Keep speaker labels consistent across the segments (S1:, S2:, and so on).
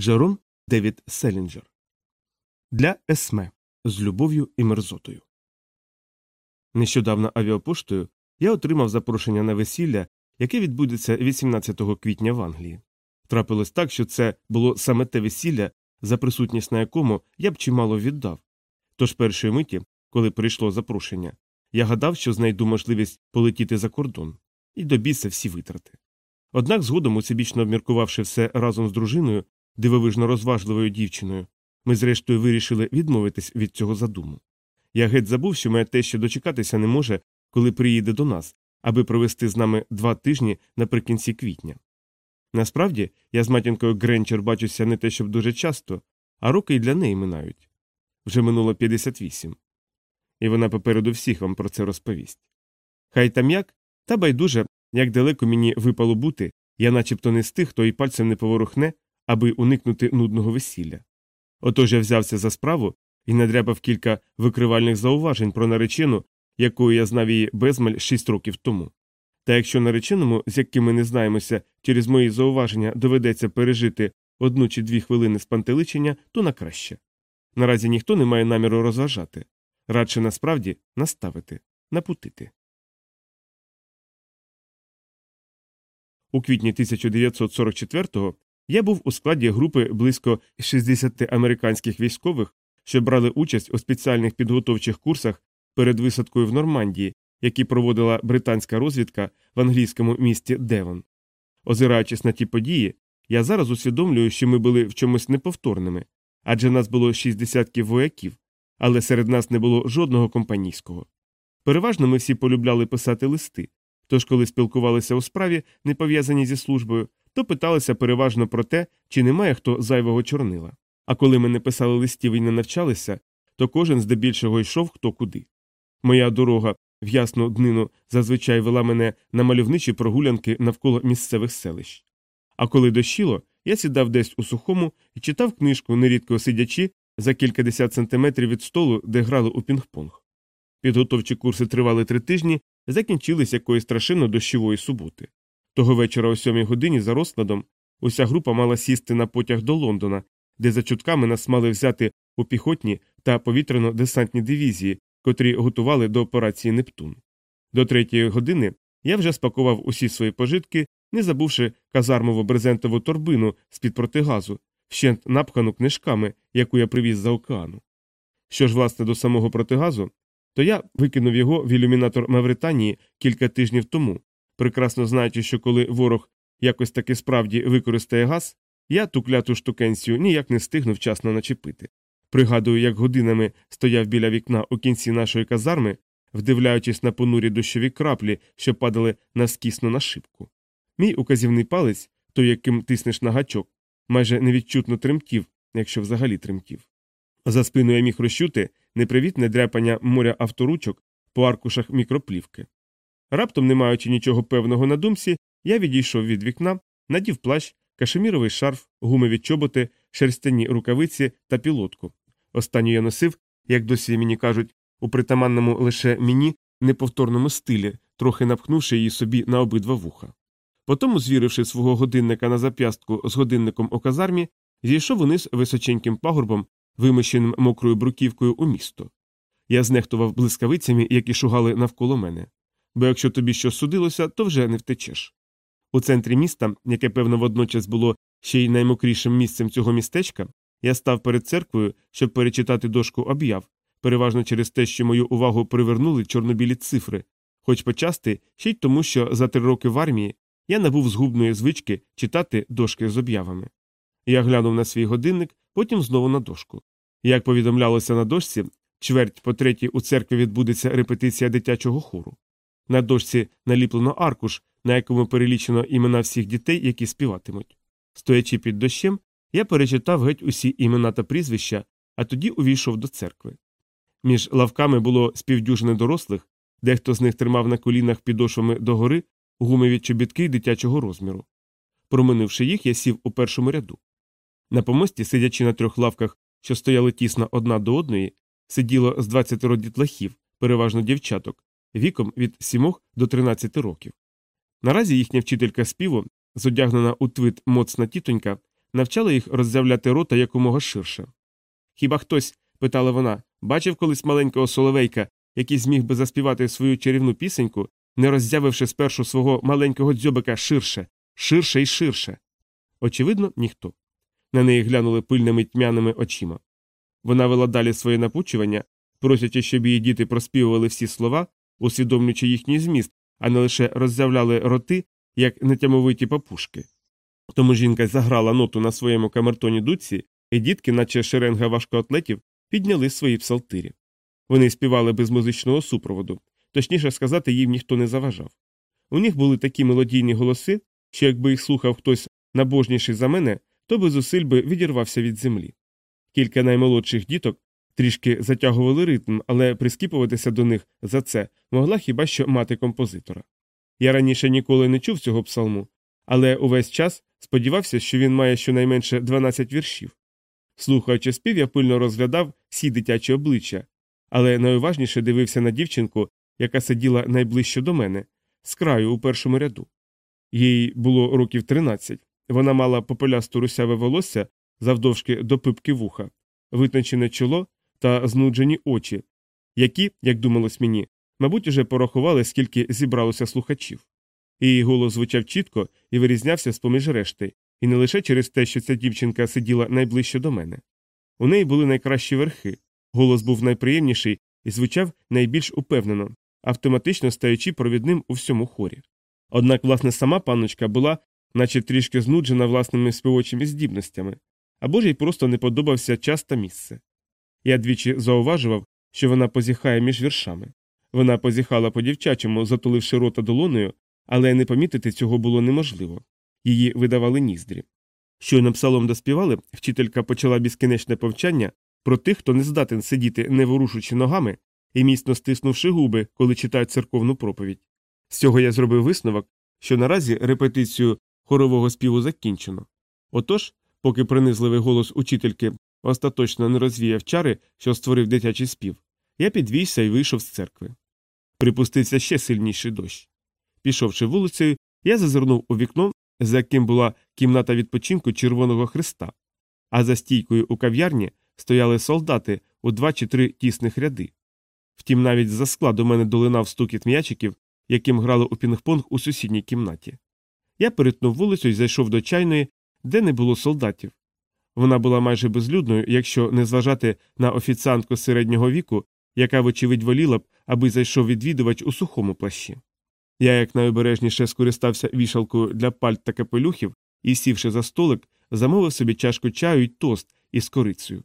S1: Джером Девід Селінджер. Для Есме з любов'ю і мерзотою. Нещодавно авіапоштою я отримав запрошення на весілля, яке відбудеться 18 квітня в Англії. Трапилось так, що це було саме те весілля, за присутність на якому я б чимало віддав. Тож першої миті, коли прийшло запрошення, я гадав, що знайду можливість полетіти за кордон, і до біса всі витрати. Однак згодом, усебічно обміркувавши все разом з дружиною, дивовижно розважливою дівчиною, ми зрештою вирішили відмовитись від цього задуму. Я геть забув, що моя теща дочекатися не може, коли приїде до нас, аби провести з нами два тижні наприкінці квітня. Насправді, я з матінкою Гренчер бачуся не те, щоб дуже часто, а роки й для неї минають. Вже минуло 58. І вона попереду всіх вам про це розповість. Хай там як, та байдуже, як далеко мені випало бути, я начебто не з тих, хто і пальцем не поворухне, аби уникнути нудного весілля. Отож я взявся за справу і надряпав кілька викривальних зауважень про наречену, якою я знав її безмаль шість років тому. Та якщо нареченому, з яким ми не знаємося, через мої зауваження доведеться пережити одну чи дві хвилини спантеличення, то на краще. Наразі ніхто не має наміру розважати, радше насправді наставити, напутити. У квітні 1944-го я був у складі групи близько 60 американських військових, що брали участь у спеціальних підготовчих курсах перед висадкою в Нормандії, які проводила британська розвідка в англійському місті Девон. Озираючись на ті події, я зараз усвідомлюю, що ми були в чомусь неповторними, адже нас було шість десятків вояків, але серед нас не було жодного компанійського. Переважно ми всі полюбляли писати листи, тож, коли спілкувалися у справі, не пов'язані зі службою, то питалися переважно про те, чи немає хто зайвого чорнила. А коли ми не писали листів і не навчалися, то кожен здебільшого йшов хто куди. Моя дорога в ясну днину зазвичай вела мене на мальовничі прогулянки навколо місцевих селищ. А коли дощило, я сідав десь у сухому і читав книжку, нерідко сидячи за кількадесят сантиметрів від столу, де грали у пінг-понг. Підготовчі курси тривали три тижні, закінчились якоїсь страшенно дощової суботи. Того вечора о сьомій годині за розкладом уся група мала сісти на потяг до Лондона, де за чутками нас мали взяти у піхотні та повітряно-десантні дивізії, котрі готували до операції Нептун. До третьої години я вже спакував усі свої пожитки, не забувши казармову брезентову торбину з під протигазу, вщент напхану книжками, яку я привіз за океану. Що ж, власне, до самого протигазу, то я викинув його в ілюмінатор Мавританії кілька тижнів тому, прекрасно знаючи, що коли ворог якось таки справді використає газ, я ту кляту штукенцію ніяк не встигну вчасно начепити. Пригадую, як годинами стояв біля вікна у кінці нашої казарми, вдивляючись на понурі дощові краплі, що падали наскісно на шибку. Мій указівний палець, той, яким тиснеш на гачок, майже невідчутно тремтів, якщо взагалі тремтів. За спиною я міг розчути непривітне дряпання моря авторучок по аркушах мікроплівки. Раптом, не маючи нічого певного на думці, я відійшов від вікна, надів плащ, кашеміровий шарф, гумові чоботи, шерстяні рукавиці та пілотку. Останню я носив, як досі мені кажуть, у притаманному лише мені неповторному стилі, трохи напхнувши її собі на обидва вуха. Потім, звіривши свого годинника на зап'ястку з годинником у казармі, зійшов униз височеньким пагорбом, вимощеним мокрою бруківкою у місто. Я знехтував блискавицями, які шугали навколо мене. Бо якщо тобі щось судилося, то вже не втечеш. У центрі міста, яке, певно, водночас було ще й наймокрішим місцем цього містечка, я став перед церквою, щоб перечитати дошку об'яв, переважно через те, що мою увагу привернули чорнобілі цифри, хоч почасти ще й тому, що за три роки в армії я набув згубної звички читати дошки з об'явами. Я глянув на свій годинник, потім знову на дошку. Як повідомлялося на дошці, чверть по третій у церкві відбудеться репетиція дитячого хору. На дошці наліплено аркуш, на якому перелічено імена всіх дітей, які співатимуть. Стоячи під дощем, я перечитав геть усі імена та прізвища, а тоді увійшов до церкви. Між лавками було співдюжини дорослих, дехто з них тримав на колінах підошвами догори гумові чобітки дитячого розміру. Проминивши їх, я сів у першому ряду. На помості, сидячи на трьох лавках, що стояли тісно одна до одної, сиділо з 20 дітлахів, переважно дівчаток, віком від 7 до 13 років. Наразі їхня вчителька співу, зодягнена у твит моцна тітонька, навчала їх роззявляти рота якомога ширше. Хіба хтось, питала вона, бачив колись маленького соловейка, який зміг би заспівати свою чарівну пісеньку, не роззявивши спершу свого маленького дзьобика ширше, ширше і ширше? Очевидно, ніхто. На неї глянули пильними тьмяними очима. Вона вела далі своє напучування, просячи, щоб її діти проспівували всі слова, усвідомлюючи їхній зміст, а не лише роззявляли роти, як нетямовиті папушки. Тому жінка заграла ноту на своєму камертоні дудці, і дітки, наче шеренга важкоатлетів, підняли свої псалтирі. Вони співали без музичного супроводу, точніше сказати, їм ніхто не заважав. У них були такі мелодійні голоси, що якби їх слухав хтось набожніший за мене, то без зусиль би відірвався від землі. Кілька наймолодших діток трішки затягували ритм, але прискіпуватися до них за це могла хіба що мати композитора. Я раніше ніколи не чув цього псалму, але увесь час сподівався, що він має щонайменше 12 віршів. Слухаючи спів, я пильно розглядав всі дитячі обличчя, але найуважніше дивився на дівчинку, яка сиділа найближче до мене, з краю у першому ряду. Їй було років 13. Вона мала попелясту русяве волосся завдовжки до пипки вуха, витончене чоло та знуджені очі, які, як думалось мені, мабуть, уже порахували, скільки зібралося слухачів. Її голос звучав чітко і вирізнявся з поміж решти, і не лише через те, що ця дівчинка сиділа найближче до мене. У неї були найкращі верхи, голос був найприємніший і звучав найбільш упевнено, автоматично стаючи провідним у всьому хорі. Однак, власне, сама панночка була, наче трішки знуджена власними співочими здібностями, або ж їй просто не подобався час та місце. Я двічі зауважував, що вона позіхає між віршами. Вона позіхала по дівчачому, затуливши рота долоною, але не помітити цього було неможливо її видавали ніздрі. Щойно псалом доспівали, вчителька почала безкінечне повчання про тих, хто не здатен сидіти, не ворушучи ногами і міцно стиснувши губи, коли читають церковну проповідь. З цього я зробив висновок, що наразі репетицію хорового співу закінчено. Отож, поки принизливий голос учительки остаточно не розвіяв чари, що створив дитячий спів, я підвівся і вийшов з церкви. Припустився ще сильніший дощ. Пішовши вулицею, я зазирнув у вікно, за яким була кімната відпочинку Червоного Христа, а за стійкою у кав'ярні стояли солдати у два чи три тісних ряди. Втім, навіть за скла до мене долинав стукіт м'ячиків, яким грали у пінг-понг у сусідній кімнаті. Я перетнув вулицю і зайшов до чайної, де не було солдатів. Вона була майже безлюдною, якщо не зважати на офіціантку середнього віку, яка, вочевидь, воліла б, аби зайшов відвідувач у сухому плащі. Я якнайобережніше скористався вішалкою для пальт та капелюхів і, сівши за столик, замовив собі чашку чаю й тост із корицею.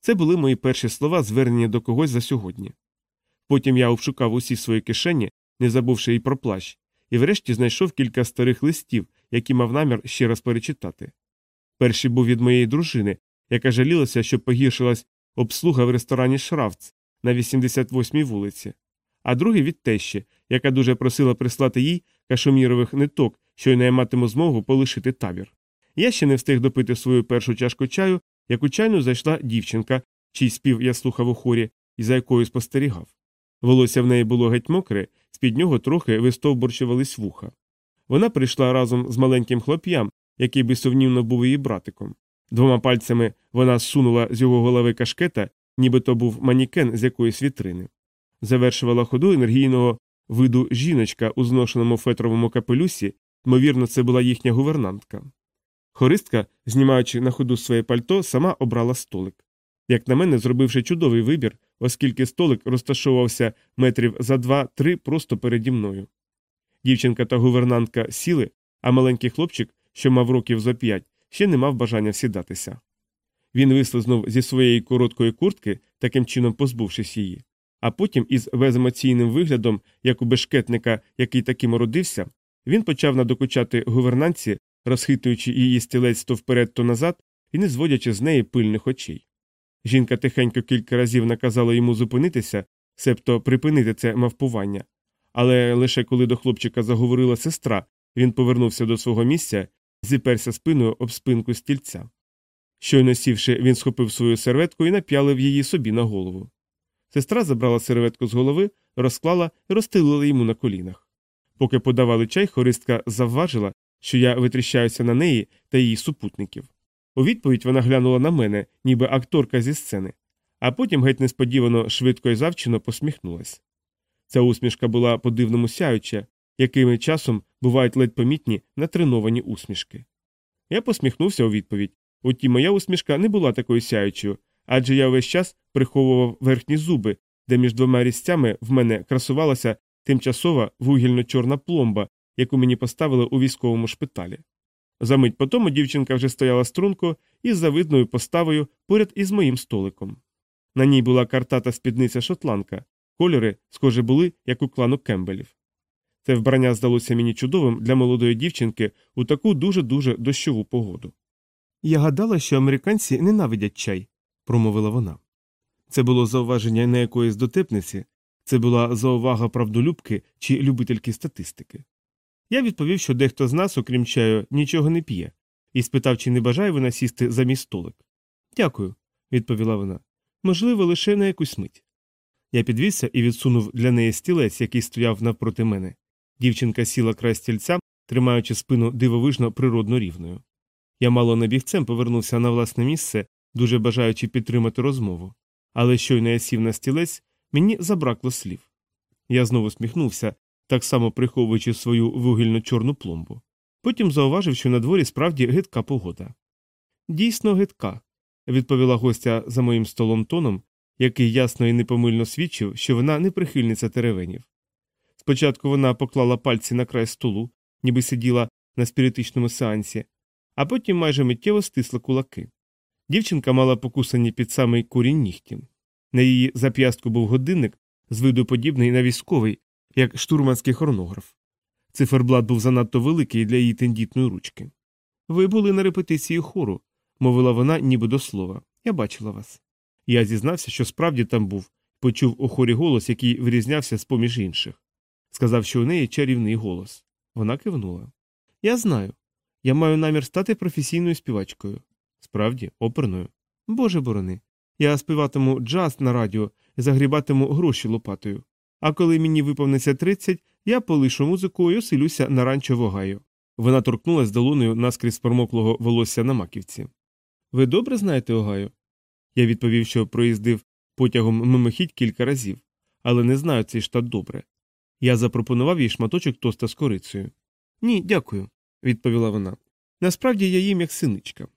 S1: Це були мої перші слова, звернені до когось за сьогодні. Потім я обшукав усі свої кишені, не забувши й про плащ, і врешті знайшов кілька старих листів, які мав намір ще раз перечитати. Перший був від моєї дружини, яка жалілася, що погіршилась обслуга в ресторані Шрафц на 88-й вулиці, а другий від тещі, яка дуже просила прислати їй кашомірових ниток, щойно я матиму змогу полишити табір. Я ще не встиг допити свою першу чашку чаю, як у чайну зайшла дівчинка, чий спів я слухав у хорі і за якою спостерігав. Волосся в неї було геть мокре, з під нього трохи вистовбурчувались вуха. Вона прийшла разом з маленьким хлоп'ям, який безсумнівно був її братиком. Двома пальцями вона зсунула з його голови кашкета, ніби то був манікен з якоїсь вітрини. Завершувала ходу енергійного виду жіночка у зношеному фетровому капелюсі, ймовірно, це була їхня гувернантка. Хористка, знімаючи на ходу своє пальто, сама обрала столик. Як на мене, зробивши чудовий вибір, оскільки столик розташовувався метрів за два-три просто переді мною. Дівчинка та гувернантка сіли, а маленький хлопчик, що мав років за п'ять, ще не мав бажання сідатися. Він вислизнув зі своєї короткої куртки, таким чином позбувшись її, а потім, із беземоційним виглядом, як у бешкетника, який таким родився, він почав надокучати гувернанці, розхитуючи її стілець то вперед, то назад і не зводячи з неї пильних очей. Жінка тихенько кілька разів наказала йому зупинитися, себто припинити це мавпування. Але лише коли до хлопчика заговорила сестра, він повернувся до свого місця зіперся спиною об спинку стільця. Щойно сівши, він схопив свою серветку і нап'ялив її собі на голову. Сестра забрала серветку з голови, розклала і розстелила йому на колінах. Поки подавали чай, хористка завважила, що я витріщаюся на неї та її супутників. У відповідь вона глянула на мене, ніби акторка зі сцени, а потім геть несподівано швидко і завчено посміхнулась. Ця усмішка була по дивному сяюча, якими часом бувають ледь помітні натреновані усмішки. Я посміхнувся у відповідь. Утім, моя усмішка не була такою сяючою, адже я весь час приховував верхні зуби, де між двома різцями в мене красувалася тимчасова вугільно-чорна пломба, яку мені поставили у військовому шпиталі. Замить по тому дівчинка вже стояла струнко із завидною поставою поряд із моїм столиком. На ній була картата спідниця шотландка, кольори, схоже, були, як у клану Кембелів. Це вбрання здалося мені чудовим для молодої дівчинки у таку дуже дуже дощову погоду. Я гадала, що американці ненавидять чай, промовила вона. Це було зауваження не якоїсь дотепниці, це була заувага правдолюбки чи любительки статистики. Я відповів, що дехто з нас, окрім чаю, нічого не п'є, і спитав, чи не бажає вона сісти за мій столик. Дякую, відповіла вона. Можливо, лише на якусь мить. Я підвівся і відсунув для неї стілець, який стояв навпроти мене. Дівчинка сіла край стільця, тримаючи спину дивовижно природно рівною. Я мало не бігцем повернувся на власне місце, дуже бажаючи підтримати розмову. Але щойно я сів на стілець, мені забракло слів. Я знову сміхнувся, так само приховуючи свою вугільно чорну пломбу. Потім зауважив, що на дворі справді гидка погода. Дійсно, гидка, відповіла гостя за моїм столом тоном, який ясно і непомильно свідчив, що вона не прихильниця теревенів. Спочатку вона поклала пальці на край столу, ніби сиділа на спіритичному сеансі, а потім майже миттєво стисла кулаки. Дівчинка мала покусані під самий корінь нігтів. На її зап'ястку був годинник, з виду подібний на військовий, як штурманський хронограф. Циферблат був занадто великий для її тендітної ручки. Ви були на репетиції хору, мовила вона, ніби до слова. Я бачила вас. Я зізнався, що справді там був, почув у хорі голос, який вирізнявся з поміж інших. Сказав, що у неї чарівний голос. Вона кивнула. Я знаю. Я маю намір стати професійною співачкою. Справді, оперною. Боже борони. Я співатиму джаз на радіо і загрібатиму гроші лопатою. А коли мені виповниться 30, я полишу музику і оселюся на ранчо в Огайо. Вона торкнулася долоною наскрізь промоклого волосся на маківці. Ви добре знаєте Огайо? Я відповів, що проїздив потягом мимохідь кілька разів, але не знаю цей штат добре. Я запропонував їй шматочок тоста з корицею. Ні, дякую, відповіла вона. Насправді я їм як синичка.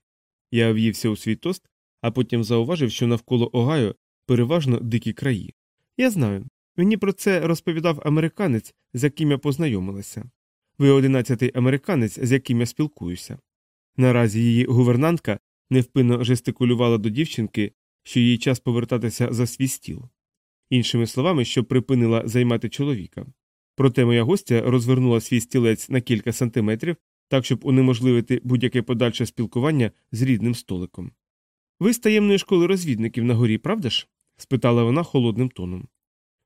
S1: Я в'ївся у свій тост, а потім зауважив, що навколо Огайо переважно дикі краї. Я знаю. Мені про це розповідав американець, з яким я познайомилася. Ви одинадцятий американець, з яким я спілкуюся. Наразі її гувернантка невпинно жестикулювала до дівчинки, що їй час повертатися за свій стіл. Іншими словами, щоб припинила займати чоловіка. Проте моя гостя розвернула свій стілець на кілька сантиметрів, так щоб унеможливити будь-яке подальше спілкування з рідним столиком. Ви з таємної школи розвідників на горі, правда ж? спитала вона холодним тоном.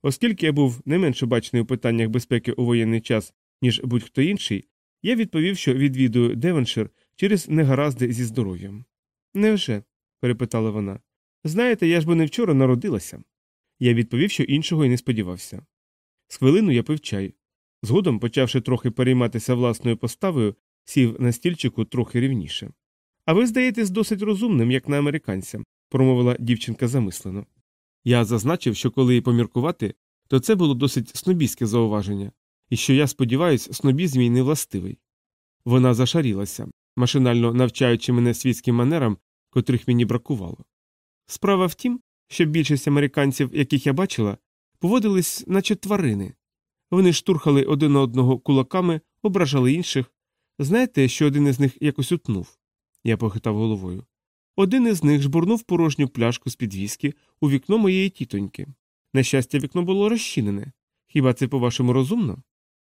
S1: Оскільки я був не менш обачений у питаннях безпеки у воєнний час, ніж будь-хто інший, я відповів, що відвідую Девеншир через негаразди зі здоров'ям. Невже? перепитала вона. Знаєте, я ж би не вчора народилася. Я відповів, що іншого й не сподівався. З хвилину я пив чай. Згодом, почавши трохи перейматися власною поставою, сів на стільчику трохи рівніше. А ви здаєтесь досить розумним, як на американця, промовила дівчинка замислено. Я зазначив, що коли їй поміркувати, то це було досить снобійське зауваження, і що я сподіваюся, снобізм їй не. Вона зашарілася, машинально навчаючи мене світським манерам, котрих мені бракувало. Справа в тім, що більшість американців, яких я бачила, поводились, наче тварини. Вони штурхали один одного кулаками, ображали інших. Знаєте, що один із них якось утнув? Я похитав головою. Один із них жбурнув порожню пляшку з під віскі у вікно моєї тітоньки. На щастя, вікно було розчинене. Хіба це, по-вашому, розумно?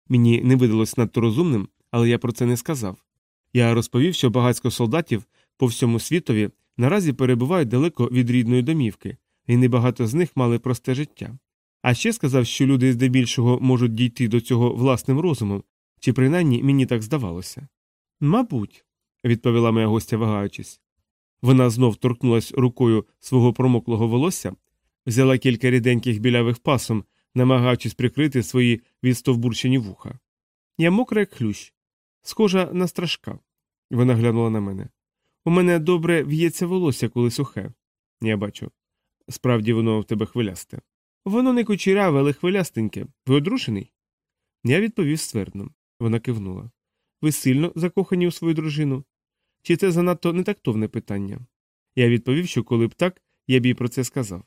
S1: Мені не видалось надто розумним, але я про це не сказав. Я розповів, що багатько солдатів по всьому світові наразі перебувають далеко від рідної домівки, і небагато з них мали просте життя. А ще сказав, що люди здебільшого можуть дійти до цього власним розумом, чи принаймні мені так здавалося. Мабуть, відповіла моя гостя, вагаючись. Вона знов торкнулась рукою свого промоклого волосся, взяла кілька ріденьких білявих пасом, намагаючись прикрити свої відстовбурчені вуха. Я мокра, як хлющ, схожа на страшка. Вона глянула на мене. У мене добре в'ється волосся, коли сухе. Я бачу. Справді воно в тебе хвилясте. Воно не кучеряве, але хвилястеньке. Ви одружений? Я відповів ствердно. Вона кивнула. Ви сильно закохані у свою дружину? Чи це занадто нетактовне питання? Я відповів, що коли б так, я б їй про це сказав.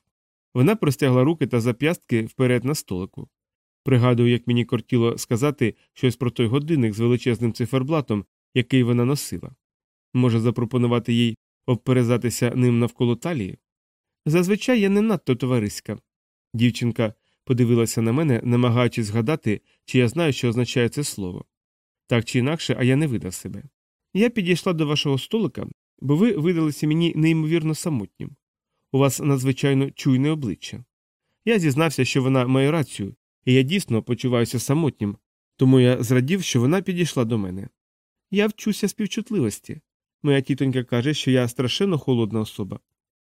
S1: Вона простягла руки та зап'ястки вперед на столику. Пригадую, як мені кортіло сказати щось про той годинник з величезним циферблатом, який вона носила. Може запропонувати їй обперезатися ним навколо талії? Зазвичай я не надто товариська. Дівчинка подивилася на мене, намагаючись згадати, чи я знаю, що означає це слово. Так чи інакше, а я не видав себе. Я підійшла до вашого столика, бо ви видалися мені неймовірно самотнім. У вас надзвичайно чуйне обличчя. Я зізнався, що вона має рацію, і я дійсно почуваюся самотнім, тому я зрадів, що вона підійшла до мене. Я вчуся співчутливості. Моя тітонька каже, що я страшенно холодна особа,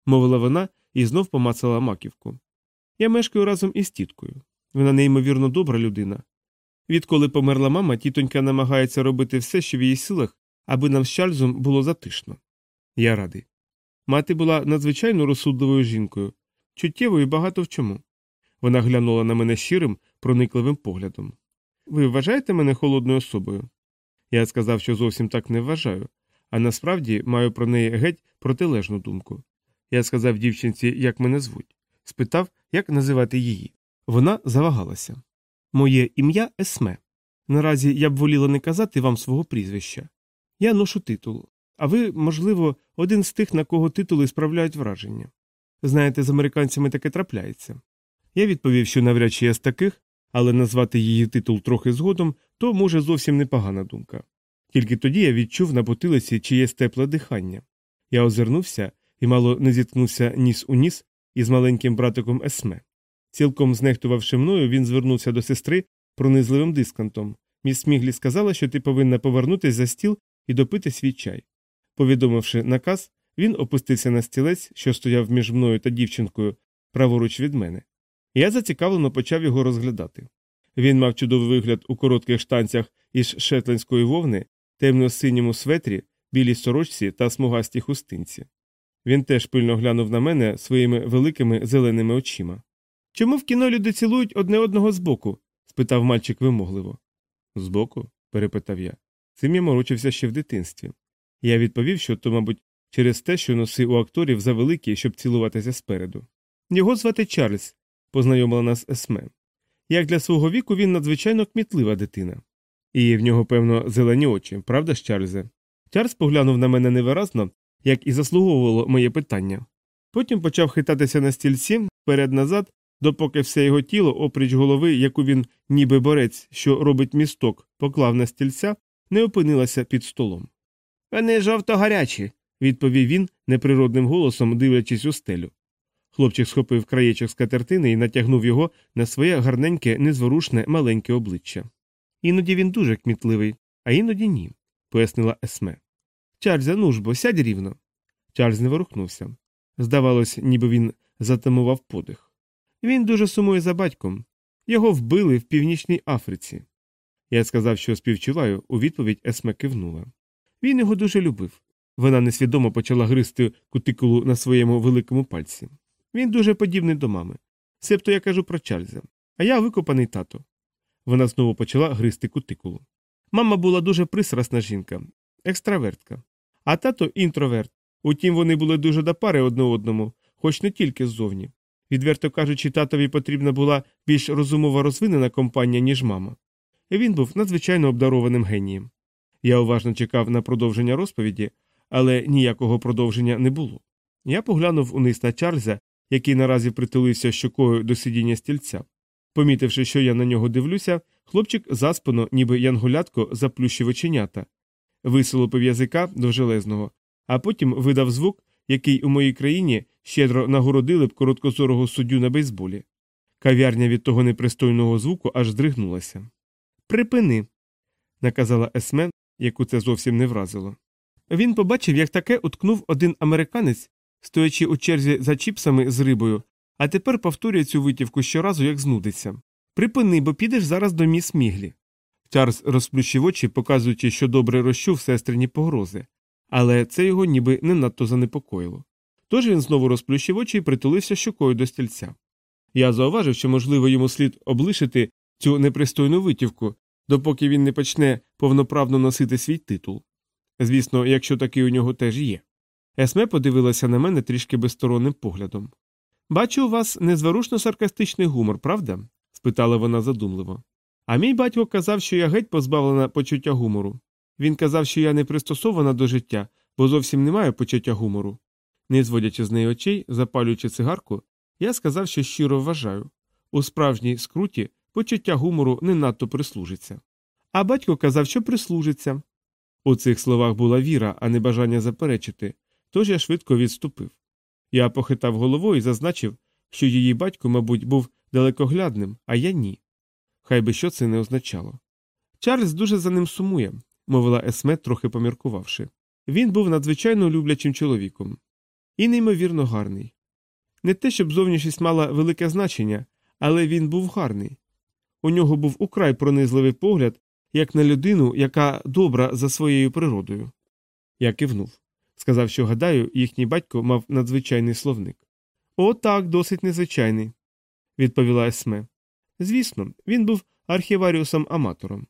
S1: мовила вона і знов помацала маківку. Я мешкаю разом із тіткою. Вона неймовірно добра людина. Відколи померла мама, тітонька намагається робити все, що в її силах, аби нам з Чарльзом було затишно. Я радий. Мати була надзвичайно розсудливою жінкою, чуттєвою багато в чому. Вона глянула на мене щирим, проникливим поглядом. Ви вважаєте мене холодною особою? Я сказав, що зовсім так не вважаю, а насправді маю про неї геть протилежну думку. Я сказав дівчинці, як мене звуть, спитав, як називати її. Вона завагалася. Моє ім'я Есме. Наразі я б воліла не казати вам свого прізвища. Я ношу титул, а ви, можливо, один з тих, на кого титули справляють враження. Знаєте, з американцями таке трапляється. Я відповів, що навряд чи я з таких, але назвати її титул трохи згодом то, може, зовсім непогана думка. Тільки тоді я відчув на потилиці чиєсь тепле дихання. Я озирнувся і мало не зіткнувся ніс у ніс із маленьким братиком Есме. Цілком знехтувавши мною, він звернувся до сестри пронизливим дискантом. Міс Сміглі сказала, що ти повинна повернутися за стіл і допити свій чай. Повідомивши наказ, він опустився на стілець, що стояв між мною та дівчинкою, праворуч від мене. Я зацікавлено почав його розглядати. Він мав чудовий вигляд у коротких штанцях із шетландської вовни, темно-синьому светрі, білій сорочці та смугастій хустинці. Він теж пильно глянув на мене своїми великими зеленими очима. Чому в кіно люди цілують одне одного збоку? спитав мальчик вимогливо. Збоку? перепитав я. Цим я морочився ще в дитинстві. Я відповів, що то, мабуть, через те, що носи у акторів завеликі, щоб цілуватися спереду. Його звати Чарльз, познайомила нас Есме. Як для свого віку він надзвичайно кмітлива дитина. І в нього, певно, зелені очі, правда ж, Чарльзе? Чарльз поглянув на мене невиразно, як і заслуговувало моє питання. Потім почав хитатися на стільці вперед назад, допоки все його тіло, опріч голови, яку він, ніби борець, що робить місток, поклав на стільця, не опинилася під столом. Вони жовто гарячі, відповів він неприродним голосом, дивлячись у стелю. Хлопчик схопив краєчок з катертини і натягнув його на своє гарненьке, незворушне маленьке обличчя. Іноді він дуже кмітливий, а іноді ні, пояснила Есме. Чарльзе, ну ж бо, сядь рівно. Чарльз не ворухнувся. Здавалось, ніби він затамував подих. Він дуже сумує за батьком. Його вбили в Північній Африці. Я сказав, що співчуваю, у відповідь Есме кивнула. Він його дуже любив. Вона несвідомо почала гризти кутикулу на своєму великому пальці. Він дуже подібний до мами. Себто я кажу про Чарльза, а я викопаний тато. Вона знову почала гризти кутикулу. Мама була дуже пристрасна жінка, екстравертка, а тато інтроверт. Утім, вони були дуже до пари одне одному, хоч не тільки ззовні. Відверто кажучи, татові потрібна була більш розумово розвинена компанія, ніж мама. І він був надзвичайно обдарованим генієм. Я уважно чекав на продовження розповіді, але ніякого продовження не було. Я поглянув униз на Чарльза, який наразі притулився щокою до сидіння стільця. Помітивши, що я на нього дивлюся, хлопчик заспано, ніби янгулятко, заплющив оченята, висолопив язика до железного, а потім видав звук, який у моїй країні щедро нагородили б короткозорого суддю на бейсболі. Кав'ярня від того непристойного звуку аж здригнулася. Припини, наказала Есме, яку це зовсім не вразило. Він побачив, як таке уткнув один американець, стоячи у черзі за чіпсами з рибою, а тепер повторює цю витівку щоразу, як знудиться. Припини, бо підеш зараз до міс Міглі. Чарльз розплющив очі, показуючи, що добре розчув сестрині погрози, але це його ніби не надто занепокоїло. Тож він знову розплющив очі і притулився щокою до стільця. Я зауважив, що, можливо, йому слід облишити цю непристойну витівку, допоки він не почне повноправно носити свій титул. Звісно, якщо такий у нього теж є. Есме подивилася на мене трішки безсторонним поглядом. Бачу, у вас незворушно саркастичний гумор, правда? спитала вона задумливо. А мій батько казав, що я геть позбавлена почуття гумору. Він казав, що я не пристосована до життя, бо зовсім не маю почуття гумору. Не зводячи з неї очей, запалюючи цигарку, я сказав, що щиро вважаю у справжній скруті почуття гумору не надто прислужиться. А батько казав, що прислужиться. У цих словах була віра, а не бажання заперечити, тож я швидко відступив. Я похитав головою і зазначив, що її батько, мабуть, був далекоглядним, а я ні. Хай би що це не означало. Чарльз дуже за ним сумує, мовила Есме, трохи поміркувавши. Він був надзвичайно люблячим чоловіком і неймовірно гарний. Не те, щоб зовнішність мала велике значення, але він був гарний. У нього був украй пронизливий погляд, як на людину, яка добра за своєю природою. Я кивнув. Сказав, що гадаю, їхній батько мав надзвичайний словник. О, так, досить незвичайний, відповіла Есме. Звісно, він був архіваріусом аматором.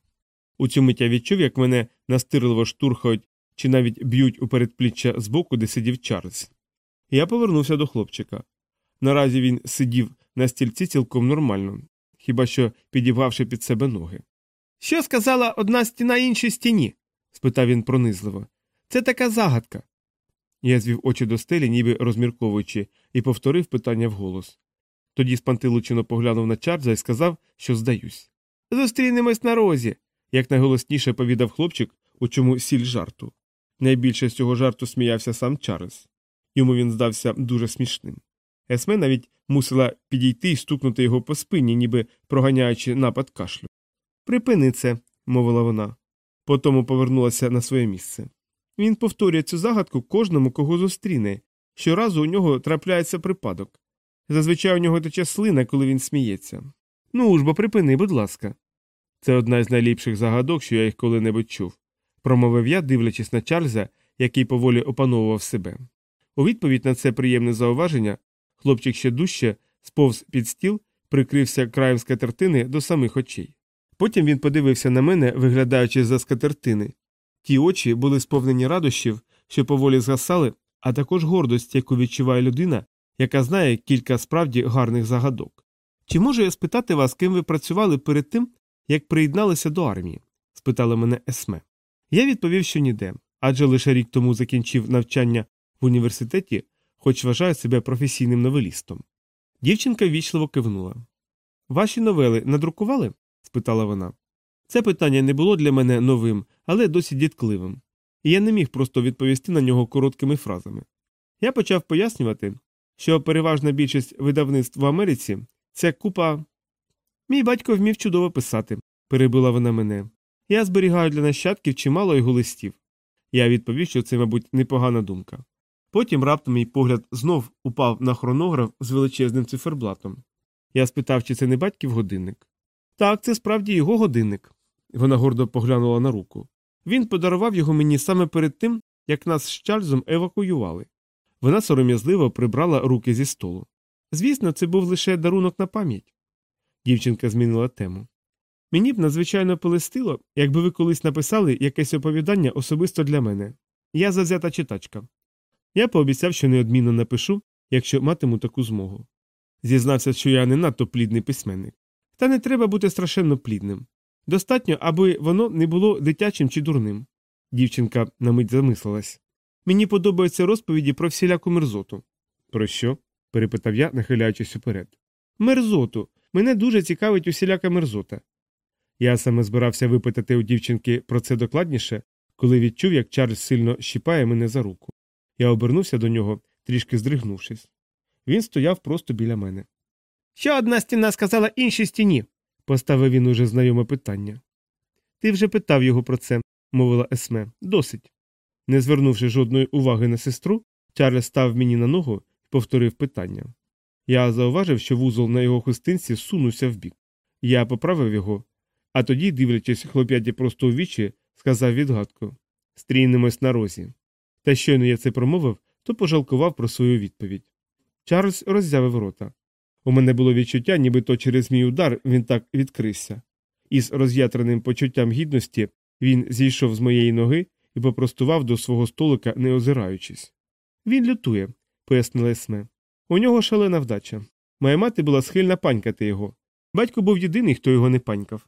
S1: У цю мить я відчув, як мене настирливо штурхають чи навіть б'ють у передпліччя збоку, де сидів Чарльз. Я повернувся до хлопчика. Наразі він сидів на стільці цілком нормально, хіба що підібгавши під себе ноги. Що сказала одна стіна іншій стіні? спитав він пронизливо. Це така загадка. Я звів очі до стелі, ніби розмірковуючи, і повторив питання вголос. Тоді спантилучено поглянув на Чарльза і сказав, що здаюсь. Зустрінемось на розі, як найголосніше повідав хлопчик, у чому сіль жарту. Найбільше з цього жарту сміявся сам Чарльз. Йому він здався дуже смішним. Есме навіть мусила підійти і стукнути його по спині, ніби проганяючи напад кашлю. Припини це, мовила вона. Потому повернулася на своє місце. Він повторює цю загадку кожному, кого зустріне. Щоразу у нього трапляється припадок. Зазвичай у нього тече слина, коли він сміється. Ну ж бо припини, будь ласка. Це одна з найліпших загадок, що я їх коли-небудь чув, промовив я, дивлячись на Чарльза, який поволі опановував себе. У відповідь на це приємне зауваження хлопчик ще дужче сповз під стіл, прикрився краєм скатертини до самих очей. Потім він подивився на мене, виглядаючи за скатертини. Ті очі були сповнені радощів, що поволі згасали, а також гордості, яку відчуває людина, яка знає кілька справді гарних загадок. Чи можу я спитати вас, ким ви працювали перед тим, як приєдналися до армії? спитала мене Есме. Я відповів, що ніде, адже лише рік тому закінчив навчання в університеті, хоч вважаю себе професійним новелістом. Дівчинка ввічливо кивнула. Ваші новели надрукували? спитала вона. Це питання не було для мене новим, але досить діткливим, і я не міг просто відповісти на нього короткими фразами. Я почав пояснювати, що переважна більшість видавництв в Америці це купа. Мій батько вмів чудово писати, перебила вона мене. Я зберігаю для нащадків чимало його листів. Я відповів, що це, мабуть, непогана думка. Потім раптом мій погляд знов упав на хронограф з величезним циферблатом. Я спитав, чи це не батьків годинник. Так, це справді його годинник. Вона гордо поглянула на руку. Він подарував його мені саме перед тим, як нас з Чарльзом евакуювали. Вона сором'язливо прибрала руки зі столу. Звісно, це був лише дарунок на пам'ять. Дівчинка змінила тему. Мені б надзвичайно полистило, якби ви колись написали якесь оповідання особисто для мене. Я завзята читачка. Я пообіцяв, що неодмінно напишу, якщо матиму таку змогу. Зізнався, що я не надто плідний письменник. Та не треба бути страшенно плідним. Достатньо, аби воно не було дитячим чи дурним. Дівчинка на мить замислилась. Мені подобаються розповіді про всіляку мерзоту. Про що? перепитав я, нахиляючись уперед. Мерзоту. Мене дуже цікавить усіляка мерзота. Я саме збирався випитати у дівчинки про це докладніше, коли відчув, як Чарльз сильно щіпає мене за руку. Я обернувся до нього, трішки здригнувшись. Він стояв просто біля мене. Що одна стіна сказала іншій стіні? поставив він уже знайоме питання. Ти вже питав його про це, мовила Есме. Досить. Не звернувши жодної уваги на сестру, Чарльз став мені на ногу і повторив питання. Я зауважив, що вузол на його хустинці сунувся вбік. Я поправив його, а тоді, дивлячись хлоп'яті просто у вічі, сказав відгадку Стрінемось на розі. Та щойно я це промовив, то пожалкував про свою відповідь. Чарльз роззявив рота. У мене було відчуття, нібито через мій удар він так відкрився. Із роз'ятреним почуттям гідності він зійшов з моєї ноги і попростував до свого столика, не озираючись. Він лютує, пояснила Есме. У нього шалена вдача. Моя мати була схильна панькати його. Батько був єдиний, хто його не панькав.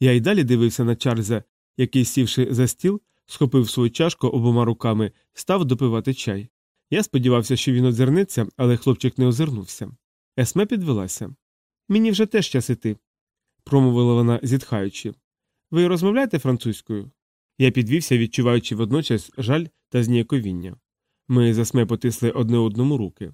S1: Я й далі дивився на Чарльза, який, сівши за стіл, схопив свою чашку обома руками, став допивати чай. Я сподівався, що він озирнеться, але хлопчик не озирнувся. Есме підвелася. Мені вже теж час іти, промовила вона, зітхаючи. Ви розмовляєте французькою? Я підвівся, відчуваючи водночас жаль та зніяковіння. Ми засме потисли одне одному руки.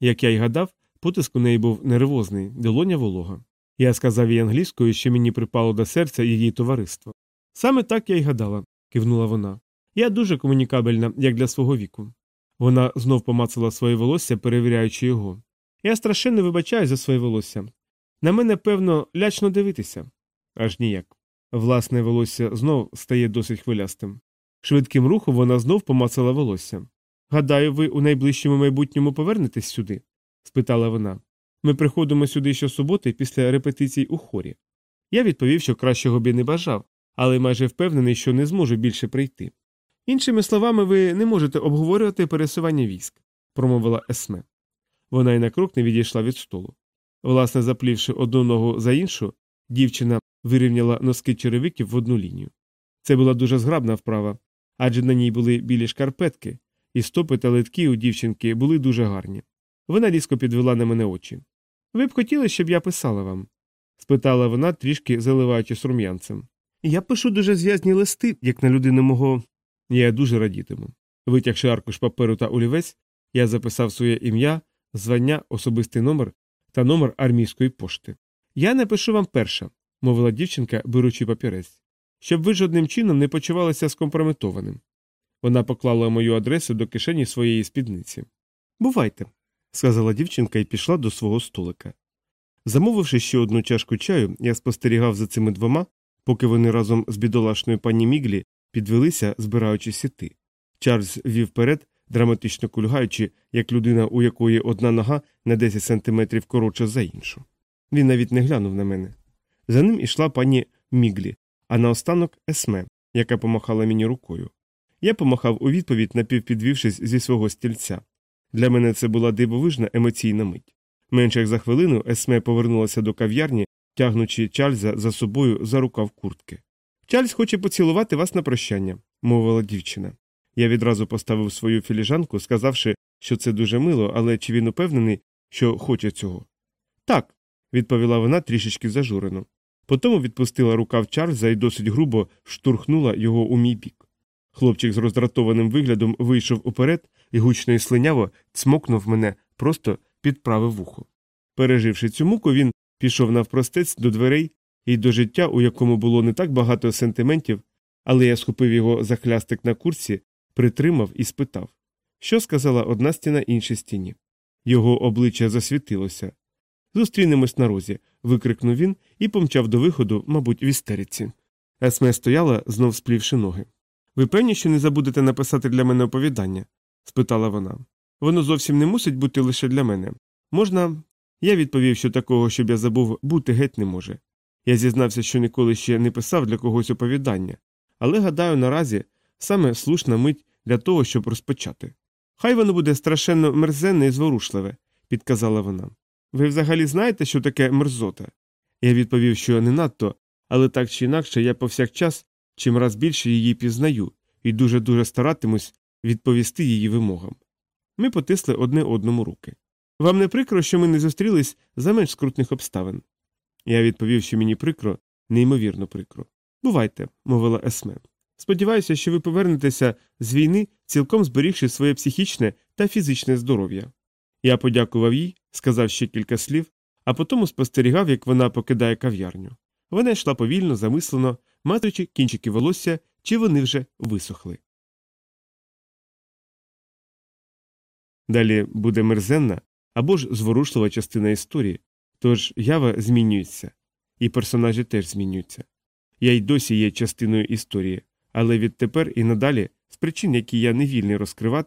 S1: Як я й гадав, потиск у неї був нервозний, долоня волога. Я сказав їй англійською, що мені припало до серця її товариство. Саме так я й гадала, кивнула вона. Я дуже комунікабельна, як для свого віку. Вона знов помацала своє волосся, перевіряючи його. Я страшенно вибачаю за своє волосся. На мене, певно, лячно дивитися. Аж ніяк. Власне волосся знов стає досить хвилястим. Швидким рухом вона знов помацала волосся. Гадаю, ви у найближчому майбутньому повернетесь сюди? спитала вона. Ми приходимо сюди щосуботи після репетицій у хорі. Я відповів, що кращого б і не бажав, але майже впевнений, що не зможу більше прийти. Іншими словами, ви не можете обговорювати пересування військ, промовила Есме. Вона й на крок не відійшла від столу. Власне, заплівши одну ногу за іншу, дівчина вирівняла носки черевиків в одну лінію. Це була дуже зграбна вправа, адже на ній були білі шкарпетки, і стопи та литки у дівчинки були дуже гарні. Вона різко підвела на мене очі. Ви б хотіли, щоб я писала вам? спитала вона, трішки заливаючись рум'янцем. Я пишу дуже зв'язні листи, як на людину мого. Я дуже радітиму. Витягши аркуш паперу та олівець, я записав своє ім'я, звання, особистий номер та номер армійської пошти. Я напишу вам перша, мовила дівчинка, беручи папірець, щоб ви жодним чином не почувалися скомпрометованим. Вона поклала мою адресу до кишені своєї спідниці. Бувайте, сказала дівчинка і пішла до свого столика. Замовивши ще одну чашку чаю, я спостерігав за цими двома, поки вони разом з бідолашною пані Міглі підвелися, збираючись іти. Чарльз вів вперед, драматично кульгаючи, як людина, у якої одна нога на 10 сантиметрів коротша за іншу. Він навіть не глянув на мене. За ним ішла пані Міглі, а наостанок Есме, яка помахала мені рукою. Я помахав у відповідь, напівпідвівшись зі свого стільця. Для мене це була дивовижна емоційна мить. Менше як за хвилину Есме повернулася до кав'ярні, тягнучи Чарльза за собою за рукав куртки. Чарльз хоче поцілувати вас на прощання, мовила дівчина. Я відразу поставив свою філіжанку, сказавши, що це дуже мило, але чи він упевнений, що хоче цього? Так, відповіла вона трішечки зажурено. Потім відпустила рукав Чарльза і досить грубо штурхнула його у мій бік. Хлопчик з роздратованим виглядом вийшов уперед і гучно і слиняво цмокнув мене просто під праве вухо. Переживши цю муку, він пішов навпростець до дверей і до життя, у якому було не так багато сентиментів, але я схопив його за хлястик на курсі, притримав і спитав що сказала одна стіна іншій стіні. Його обличчя засвітилося. Зустрінемось на розі. Викрикнув він і помчав до виходу, мабуть, в істериці. Есме стояла, знов сплівши ноги. Ви певні, що не забудете написати для мене оповідання? спитала вона. Воно зовсім не мусить бути лише для мене. Можна. Я відповів, що такого, щоб я забув, бути геть не може. Я зізнався, що ніколи ще не писав для когось оповідання, але гадаю, наразі саме слушна мить для того, щоб розпочати. Хай воно буде страшенно мерзенне і зворушливе, підказала вона. Ви взагалі знаєте, що таке мерзота? Я відповів, що не надто, але так чи інакше я повсякчас чим раз більше її пізнаю і дуже дуже старатимусь відповісти її вимогам. Ми потисли одне одному руки. Вам не прикро, що ми не зустрілись за менш скрутних обставин. Я відповів, що мені прикро, неймовірно прикро. Бувайте, мовила Есме. Сподіваюся, що ви повернетеся з війни, цілком зберігши своє психічне та фізичне здоров'я. Я подякував їй, сказав ще кілька слів, а потім спостерігав, як вона покидає кав'ярню. Вона йшла повільно, замислено, матуючи кінчики волосся, чи вони вже висохли. Далі буде мерзенна або ж зворушлива частина історії, тож ява змінюється, і персонажі теж змінюються. Я й досі є частиною історії, але відтепер і надалі з причин, які я не вільний розкривати.